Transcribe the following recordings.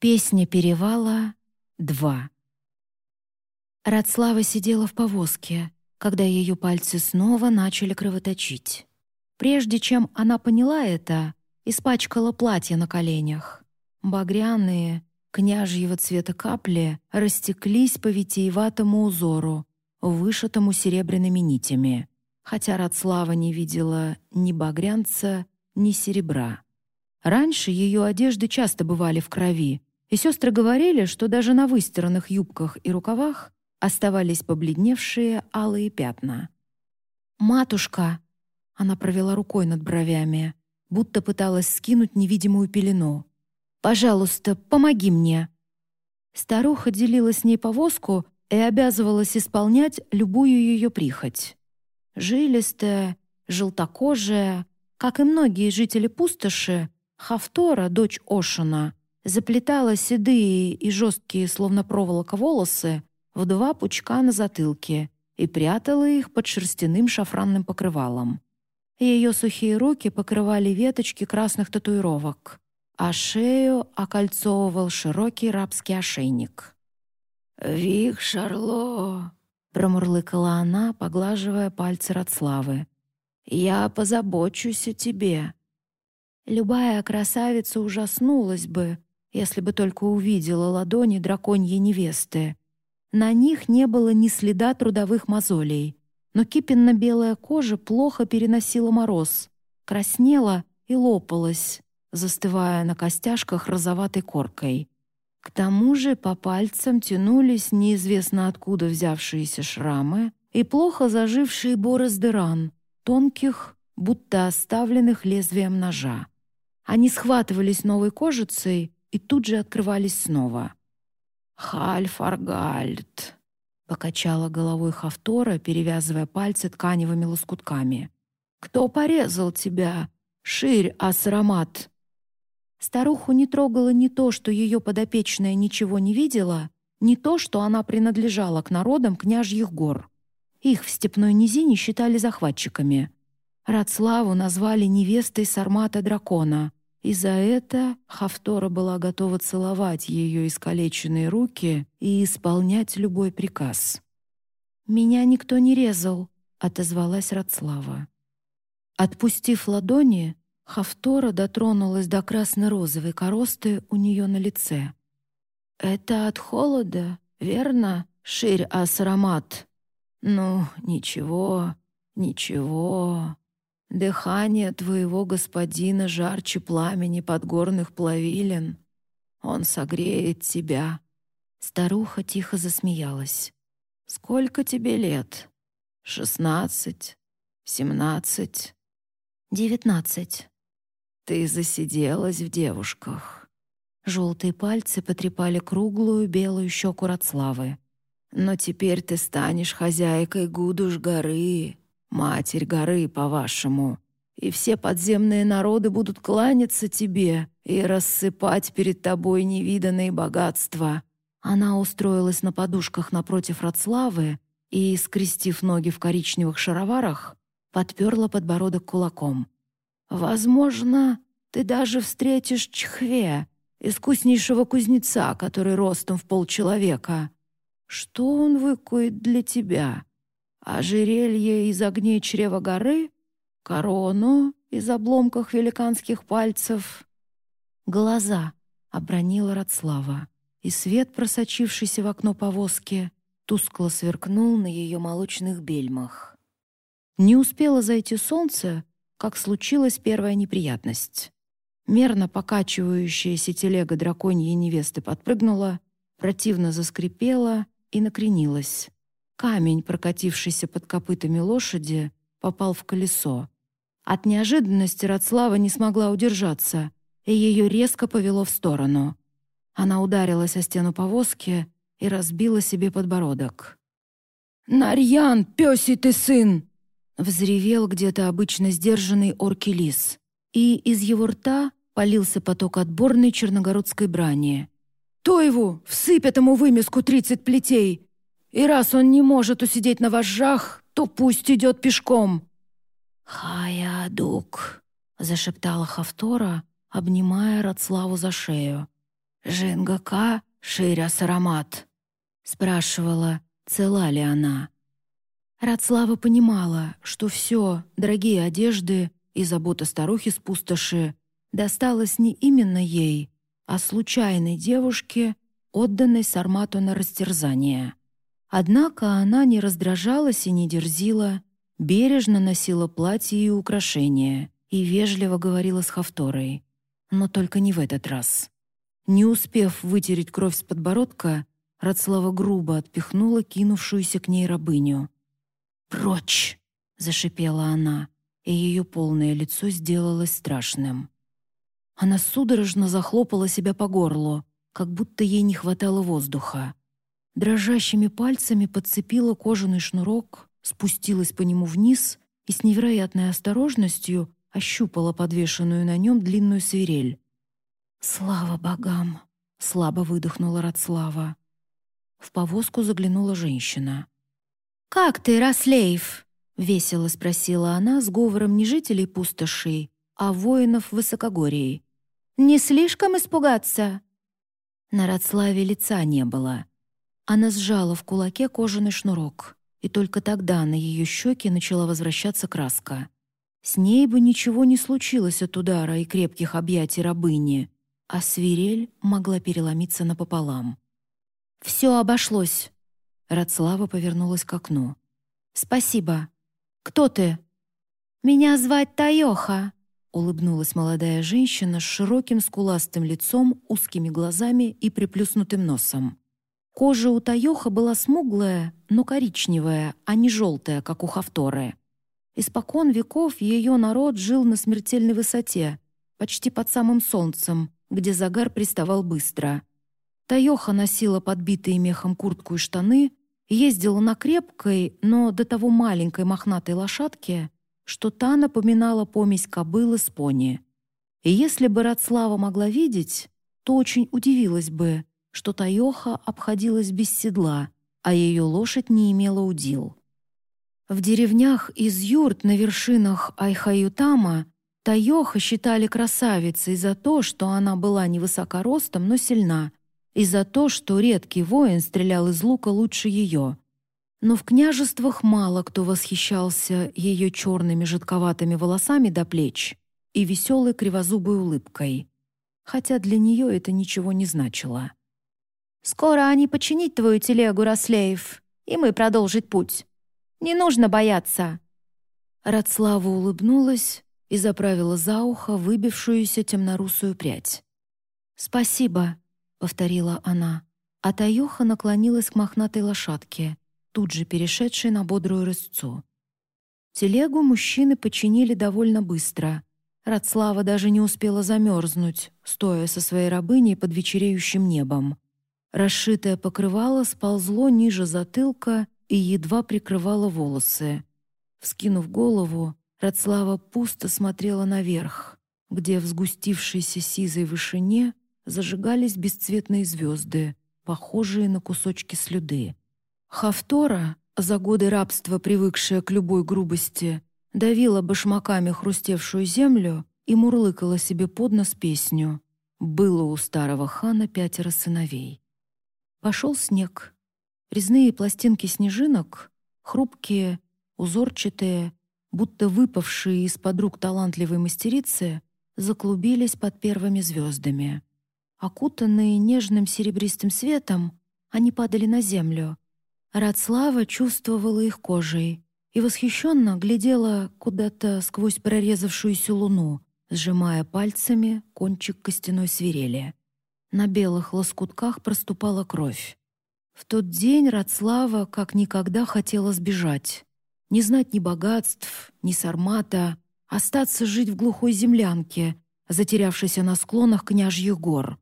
Песня перевала 2 Радслава сидела в повозке, когда ее пальцы снова начали кровоточить. Прежде чем она поняла это, испачкала платье на коленях. Багряные, княжьего цвета капли растеклись по витиеватому узору, вышитому серебряными нитями, хотя Радслава не видела ни багрянца, ни серебра. Раньше ее одежды часто бывали в крови, и сестры говорили, что даже на выстиранных юбках и рукавах оставались побледневшие алые пятна. «Матушка!» — она провела рукой над бровями, будто пыталась скинуть невидимую пелену. «Пожалуйста, помоги мне!» Старуха делила с ней повозку и обязывалась исполнять любую ее прихоть. Жилистая, желтокожая, как и многие жители пустоши, Хафтора, дочь Ошина, заплетала седые и жесткие, словно проволока, волосы в два пучка на затылке и прятала их под шерстяным шафранным покрывалом. Ее сухие руки покрывали веточки красных татуировок, а шею окольцовывал широкий рабский ошейник. «Вик, Шарло!» — промурлыкала она, поглаживая пальцы Радславы. «Я позабочусь о тебе». Любая красавица ужаснулась бы, если бы только увидела ладони драконьей невесты. На них не было ни следа трудовых мозолей, но кипенно-белая кожа плохо переносила мороз, краснела и лопалась, застывая на костяшках розоватой коркой. К тому же по пальцам тянулись неизвестно откуда взявшиеся шрамы и плохо зажившие борозды ран, тонких, будто оставленных лезвием ножа. Они схватывались новой кожицей и тут же открывались снова. «Хальфаргальд», — покачала головой Хавтора, перевязывая пальцы тканевыми лоскутками. «Кто порезал тебя, Ширь Асрамат?» Старуху не трогало не то, что ее подопечная ничего не видела, не то, что она принадлежала к народам княжьих гор. Их в степной низине считали захватчиками. Радславу назвали невестой Сармата Дракона, и за это Хафтора была готова целовать ее искалеченные руки и исполнять любой приказ. «Меня никто не резал», — отозвалась Радслава. Отпустив ладони, Хафтора дотронулась до красно-розовой коросты у нее на лице. «Это от холода, верно, Ширь-Ас-Рамат? Ну, ничего, ничего. Дыхание твоего господина жарче пламени подгорных плавилин. Он согреет тебя». Старуха тихо засмеялась. «Сколько тебе лет? Шестнадцать? Семнадцать?» «Девятнадцать». «Ты засиделась в девушках». Желтые пальцы потрепали круглую белую щеку Рацлавы. «Но теперь ты станешь хозяйкой Гудуш горы, Матерь горы, по-вашему, и все подземные народы будут кланяться тебе и рассыпать перед тобой невиданные богатства». Она устроилась на подушках напротив Рацлавы и, скрестив ноги в коричневых шароварах, подперла подбородок кулаком. «Возможно, ты даже встретишь Чхве, искуснейшего кузнеца, который ростом в полчеловека. Что он выкует для тебя?» Ожерелье из огней чрева горы, корону из обломков великанских пальцев. Глаза обронила Радслава, и свет, просочившийся в окно повозки, тускло сверкнул на ее молочных бельмах. Не успело зайти солнце, как случилась первая неприятность. Мерно покачивающаяся телега драконьей невесты подпрыгнула, противно заскрипела и накренилась. Камень, прокатившийся под копытами лошади, попал в колесо. От неожиданности Радслава не смогла удержаться, и ее резко повело в сторону. Она ударилась о стену повозки и разбила себе подбородок. «Нарьян, пёсий ты сын!» Взревел где-то обычно сдержанный орки лис, и из его рта полился поток отборной черногородской брани. «То его! Всыпь этому вымеску тридцать плетей! И раз он не может усидеть на вожжах, то пусть идет пешком». «Хаядук», — зашептала Хавтора, обнимая Рацлаву за шею. «Жингака Ширя Сарамат?» — спрашивала, цела ли она. Радслава понимала, что все, дорогие одежды и забота старухи с пустоши, досталось не именно ей, а случайной девушке, отданной Сармату на растерзание. Однако она не раздражалась и не дерзила, бережно носила платье и украшения и вежливо говорила с Хавторой. Но только не в этот раз. Не успев вытереть кровь с подбородка, Радслава грубо отпихнула кинувшуюся к ней рабыню. «Прочь!» — зашипела она, и ее полное лицо сделалось страшным. Она судорожно захлопала себя по горлу, как будто ей не хватало воздуха. Дрожащими пальцами подцепила кожаный шнурок, спустилась по нему вниз и с невероятной осторожностью ощупала подвешенную на нем длинную свирель. «Слава богам!» — слабо выдохнула Радслава. В повозку заглянула женщина. «Как ты, Рослеев?» — весело спросила она с говором не жителей пустоши, а воинов Высокогории. «Не слишком испугаться?» На Радславе лица не было. Она сжала в кулаке кожаный шнурок, и только тогда на ее щеки начала возвращаться краска. С ней бы ничего не случилось от удара и крепких объятий рабыни, а свирель могла переломиться напополам. «Все обошлось!» Радслава повернулась к окну. «Спасибо. Кто ты?» «Меня звать Таёха», — улыбнулась молодая женщина с широким скуластым лицом, узкими глазами и приплюснутым носом. Кожа у Таёха была смуглая, но коричневая, а не желтая, как у Хавторы. Испокон веков ее народ жил на смертельной высоте, почти под самым солнцем, где загар приставал быстро. Таёха носила подбитые мехом куртку и штаны, ездила на крепкой, но до того маленькой мохнатой лошадке, что та напоминала помесь кобылы с пони. И если бы Радслава могла видеть, то очень удивилась бы, что Таёха обходилась без седла, а ее лошадь не имела удил. В деревнях из юрт на вершинах Айхаютама Таёха считали красавицей за то, что она была невысока ростом, но сильна, и за то, что редкий воин стрелял из лука лучше ее. Но в княжествах мало кто восхищался ее черными жидковатыми волосами до плеч и веселой кривозубой улыбкой, хотя для нее это ничего не значило. «Скоро они починить твою телегу, Рослеев, и мы продолжить путь. Не нужно бояться!» Радслава улыбнулась и заправила за ухо выбившуюся темнорусую прядь. «Спасибо», — повторила она, а Таюха наклонилась к мохнатой лошадке, тут же перешедшей на бодрую рысцу. Телегу мужчины починили довольно быстро. Радслава даже не успела замерзнуть, стоя со своей рабыней под вечереющим небом. Расшитое покрывало сползло ниже затылка и едва прикрывала волосы. Вскинув голову, Радслава пусто смотрела наверх, где в сгустившейся сизой вышине зажигались бесцветные звезды, похожие на кусочки слюды. Хавтора, за годы рабства привыкшая к любой грубости, давила башмаками хрустевшую землю и мурлыкала себе под нос песню. Было у старого хана пятеро сыновей. Пошел снег, Резные пластинки снежинок, хрупкие, узорчатые, будто выпавшие из-под рук талантливой мастерицы, заклубились под первыми звездами. Окутанные нежным серебристым светом, они падали на землю. Радслава чувствовала их кожей и восхищенно глядела куда-то сквозь прорезавшуюся луну, сжимая пальцами кончик костяной свирели. На белых лоскутках проступала кровь. В тот день Радслава как никогда хотела сбежать. Не знать ни богатств, ни сармата, остаться жить в глухой землянке, затерявшейся на склонах княжьих гор.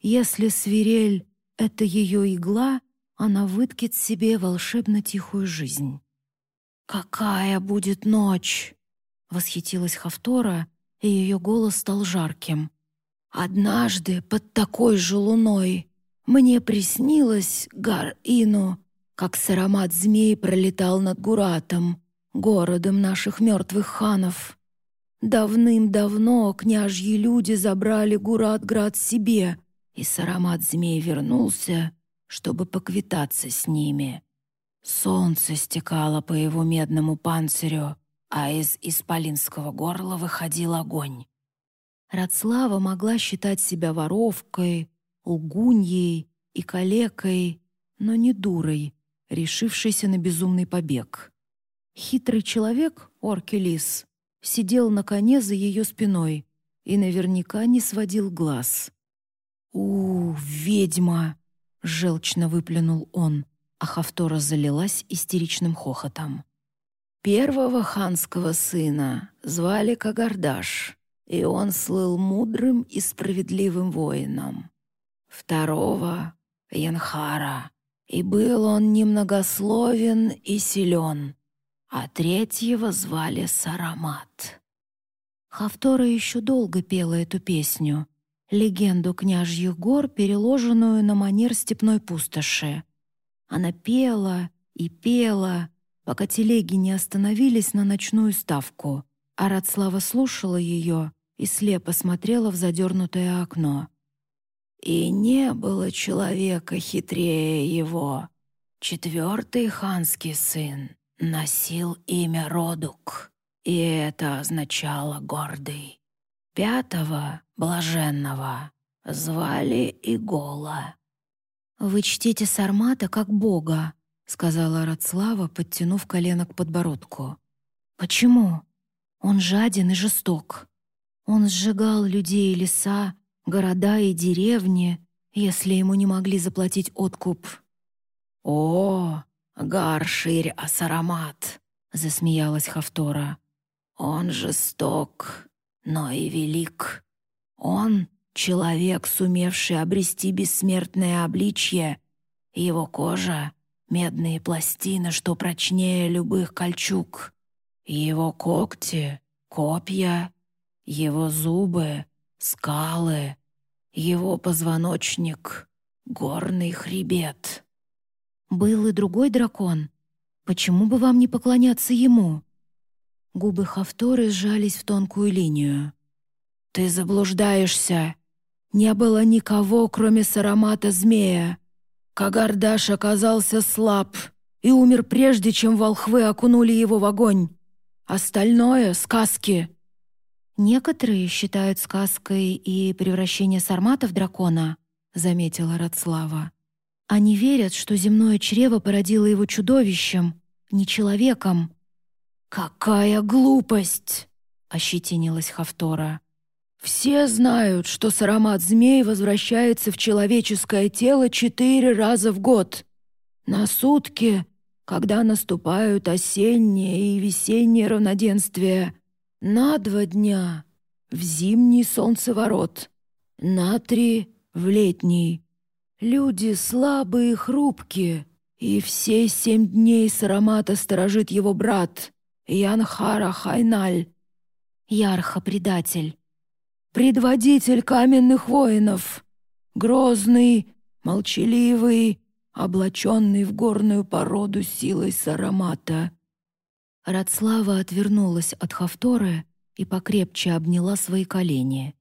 Если свирель — это ее игла, она выткит себе волшебно тихую жизнь. «Какая будет ночь!» — восхитилась Хавтора, и ее голос стал жарким. «Однажды под такой же луной мне приснилось, Гар-Ину, как с аромат змей пролетал над Гуратом, городом наших мертвых ханов. Давным-давно княжьи люди забрали Гурат-град себе, и Сарамат змей вернулся, чтобы поквитаться с ними. Солнце стекало по его медному панцирю, а из исполинского горла выходил огонь. Радслава могла считать себя воровкой, лгуньей и калекой, но не дурой, решившейся на безумный побег. Хитрый человек, Оркелис, сидел на коне за ее спиной и наверняка не сводил глаз. «У, ведьма!» — желчно выплюнул он, а Хавтора залилась истеричным хохотом. Первого ханского сына звали Кагардаш, и он слыл мудрым и справедливым воином. Второго — Янхара, и был он немногословен и силен, а третьего звали Сарамат. Хавтора еще долго пела эту песню, легенду княжьих гор, переложенную на манер степной пустоши. Она пела и пела, пока телеги не остановились на ночную ставку, а Радслава слушала ее и слепо смотрела в задернутое окно. И не было человека хитрее его. Четвертый ханский сын носил имя Родук, и это означало «гордый». Пятого, блаженного, звали Игола. «Вы чтите Сармата как бога», — сказала Радслава, подтянув колено к подбородку. «Почему? Он жаден и жесток. Он сжигал людей и леса, города и деревни, если ему не могли заплатить откуп». «О, Гарширь Асарамат!» — засмеялась Хавтора. «Он жесток, но и велик. Он — человек, сумевший обрести бессмертное обличье. Его кожа — медные пластины, что прочнее любых кольчуг. Его когти — копья, его зубы — скалы, его позвоночник — горный хребет. Был и другой дракон. Почему бы вам не поклоняться ему? Губы Хавторы сжались в тонкую линию. «Ты заблуждаешься. Не было никого, кроме Сарамата Змея. Кагардаш оказался слаб и умер прежде, чем волхвы окунули его в огонь. Остальное — сказки». «Некоторые считают сказкой и превращение Сармата в дракона», — заметила Радслава. «Они верят, что земное чрево породило его чудовищем, не человеком». «Какая глупость!» — ощетинилась Хавтора. «Все знают, что саромат змей возвращается в человеческое тело четыре раза в год. На сутки, когда наступают осеннее и весеннее равноденствие. На два дня — в зимний солнцеворот. На три — в летний. Люди слабые и хрупкие, и все семь дней саромата сторожит его брат — Янхара Хайналь, Ярха-предатель, предводитель каменных воинов, грозный, молчаливый, облаченный в горную породу силой Сарамата. Радслава отвернулась от Хавторы и покрепче обняла свои колени.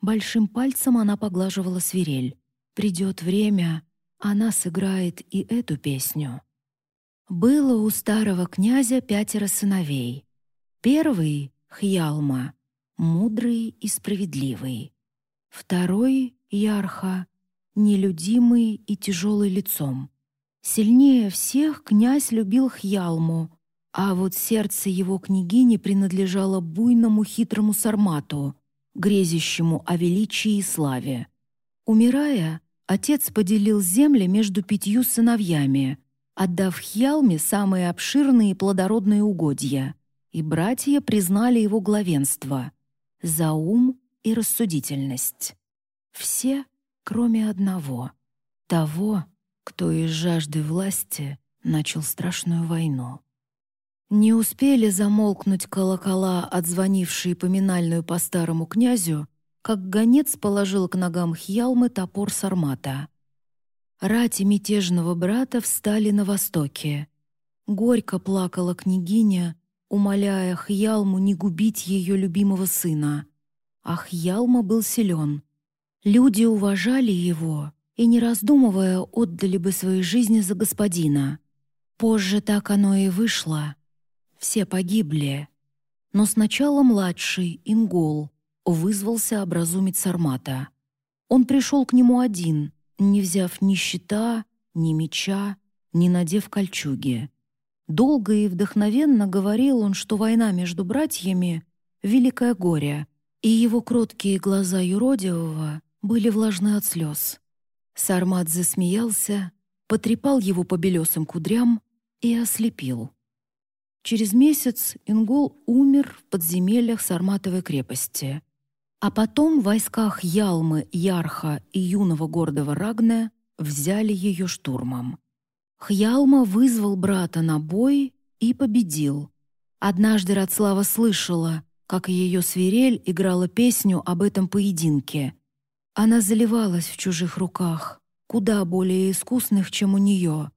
Большим пальцем она поглаживала свирель. Придет время, она сыграет и эту песню. Было у старого князя пятеро сыновей. Первый — Хьялма, мудрый и справедливый. Второй — Ярха, нелюдимый и тяжелый лицом. Сильнее всех князь любил Хьялму, а вот сердце его княгини принадлежало буйному хитрому сармату, грезящему о величии и славе. Умирая, отец поделил земли между пятью сыновьями — отдав Хьялме самые обширные и плодородные угодья, и братья признали его главенство за ум и рассудительность. Все, кроме одного, того, кто из жажды власти начал страшную войну. Не успели замолкнуть колокола, отзвонившие поминальную по старому князю, как гонец положил к ногам Хьялмы топор Сармата — Рати мятежного брата встали на востоке. Горько плакала княгиня, умоляя Хьялму не губить ее любимого сына. А Хьялма был силен. Люди уважали его и, не раздумывая, отдали бы свои жизни за господина. Позже так оно и вышло. Все погибли. Но сначала младший, Ингол, вызвался образумить Сармата. Он пришел к нему один, не взяв ни щита, ни меча, не надев кольчуги. Долго и вдохновенно говорил он, что война между братьями — великое горе, и его кроткие глаза юродивого были влажны от слез. Сармат засмеялся, потрепал его по белесым кудрям и ослепил. Через месяц Ингол умер в подземельях Сарматовой крепости. А потом в войсках Ялмы, Ярха и юного гордого Рагне взяли ее штурмом. Хьялма вызвал брата на бой и победил. Однажды Радслава слышала, как ее свирель играла песню об этом поединке. Она заливалась в чужих руках, куда более искусных, чем у нее.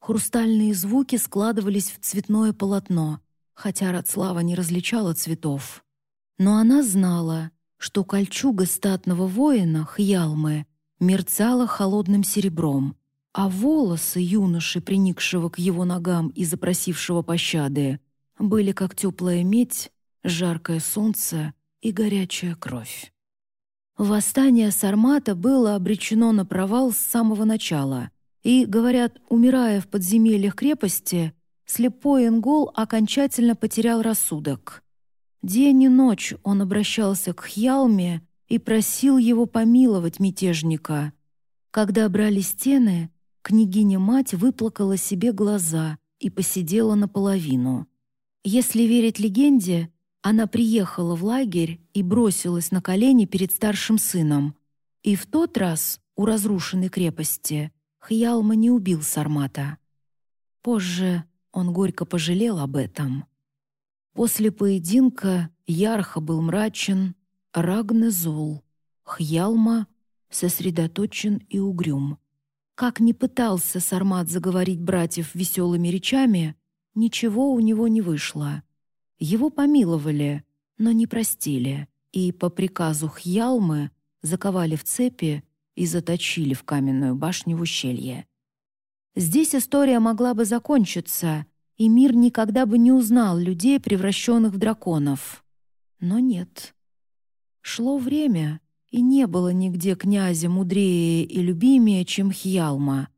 Хрустальные звуки складывались в цветное полотно, хотя Радслава не различала цветов. Но она знала, что кольчуга статного воина Хьялмы мерцала холодным серебром, а волосы юноши, приникшего к его ногам и запросившего пощады, были как теплая медь, жаркое солнце и горячая кровь. Восстание Сармата было обречено на провал с самого начала, и, говорят, умирая в подземельях крепости, слепой Ингол окончательно потерял рассудок. День и ночь он обращался к Хьялме и просил его помиловать мятежника. Когда брали стены, княгиня-мать выплакала себе глаза и посидела наполовину. Если верить легенде, она приехала в лагерь и бросилась на колени перед старшим сыном. И в тот раз у разрушенной крепости Хьялма не убил Сармата. Позже он горько пожалел об этом. После поединка Ярха был мрачен, Рагне зол, Хьялма сосредоточен и угрюм. Как ни пытался Сармат заговорить братьев веселыми речами, ничего у него не вышло. Его помиловали, но не простили, и по приказу Хьялмы заковали в цепи и заточили в каменную башню в ущелье. Здесь история могла бы закончиться, и мир никогда бы не узнал людей, превращенных в драконов. Но нет. Шло время, и не было нигде князя мудрее и любимее, чем Хьялма.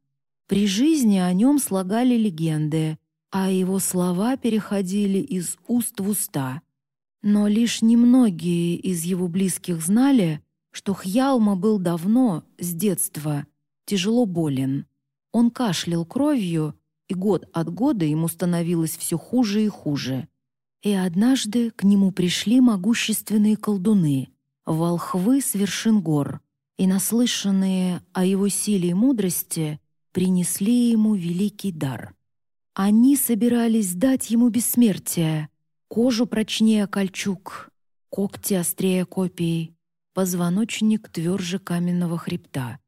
При жизни о нем слагали легенды, а его слова переходили из уст в уста. Но лишь немногие из его близких знали, что Хьялма был давно, с детства, тяжело болен. Он кашлял кровью, и год от года ему становилось все хуже и хуже. И однажды к нему пришли могущественные колдуны, волхвы с вершин гор, и, наслышанные о его силе и мудрости, принесли ему великий дар. Они собирались дать ему бессмертие, кожу прочнее кольчуг, когти острее копий, позвоночник тверже каменного хребта.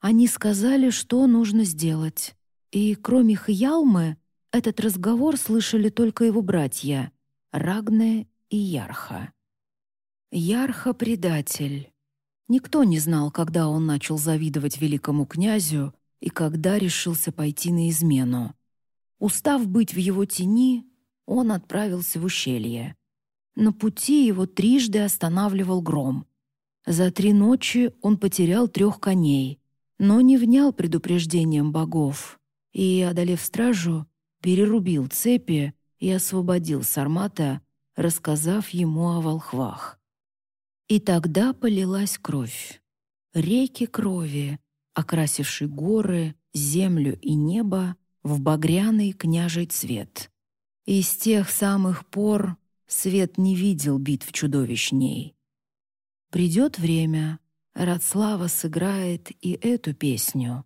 Они сказали, что нужно сделать. И кроме Хьялмы, этот разговор слышали только его братья — Рагне и Ярха. Ярха — предатель. Никто не знал, когда он начал завидовать великому князю и когда решился пойти на измену. Устав быть в его тени, он отправился в ущелье. На пути его трижды останавливал гром. За три ночи он потерял трех коней, но не внял предупреждением богов и, одолев стражу, перерубил цепи и освободил Сармата, рассказав ему о волхвах. И тогда полилась кровь. Реки крови, окрасившие горы, землю и небо в багряный княжий цвет. И с тех самых пор свет не видел битв чудовищней. Придет время, Радслава сыграет и эту песню.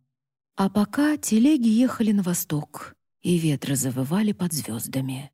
А пока телеги ехали на восток, и ветры завывали под звездами.